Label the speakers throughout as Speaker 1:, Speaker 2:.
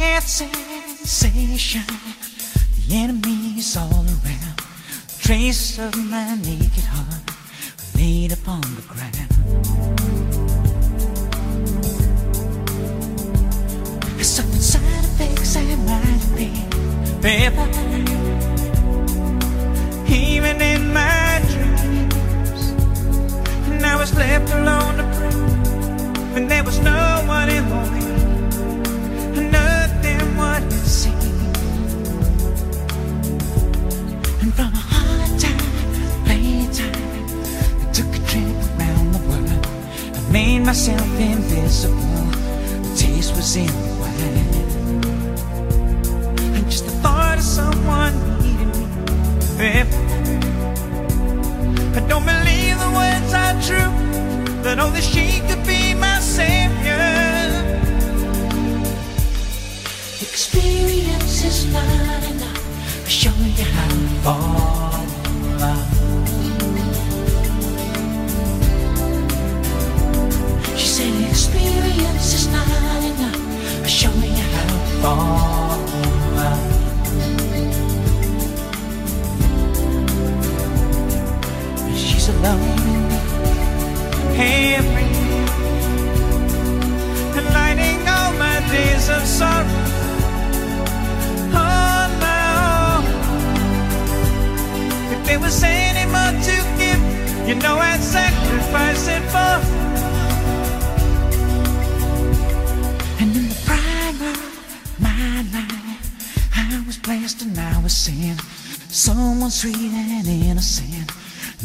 Speaker 1: sensation. The enemy's all around. Traces of my naked heart laid upon the ground. And from a hard time, playtime, I took a trip around the world. I made myself invisible. The taste was in the wine. And just the thought of someone needing me. I don't believe the words are true, that only she could be my savior. Experience is. I'll show you how to And in the prime of my life, I was blessed and I was sin. Someone sweet and innocent,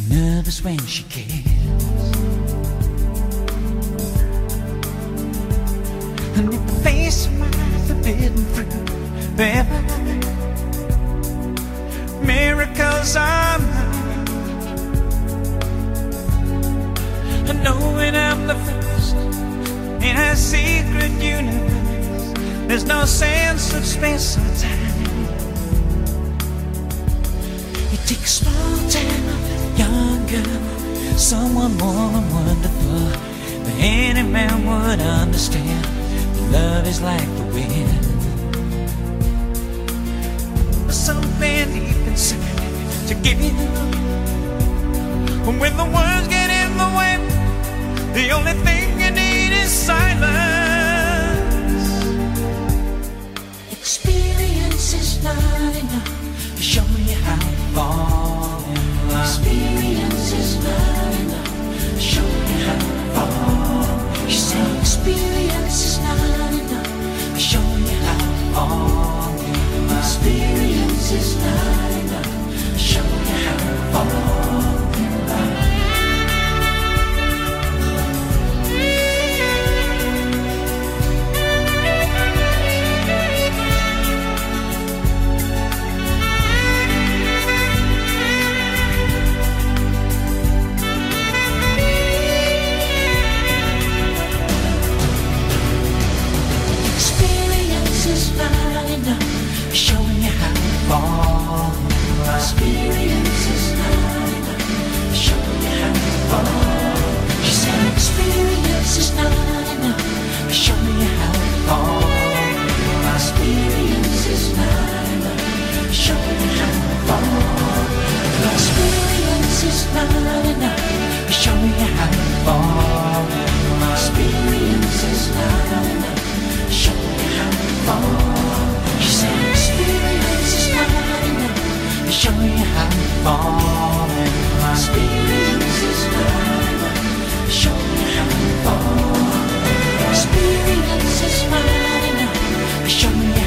Speaker 1: nervous when she kissed. And face my forbidden fruit, miracles are And I'm the first in a secret universe, there's no sense of space or time. It takes small town, young girl, someone warm and wonderful, that any man would understand. Love is like the wind. Something deep inside to give you. When the words get in the way, the only thing you need is silence. Experience is not enough to show you how to fall in love. Experience is not enough to show you how to fall. She said experience showing you how to fall. in enough. Show me how to fall in love. Experience is enough. Show me how to fall. Experience is enough. Show me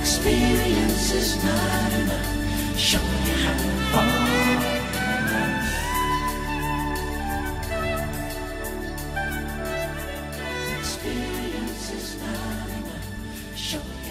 Speaker 1: Experience is not enough. Show me how experience is not enough.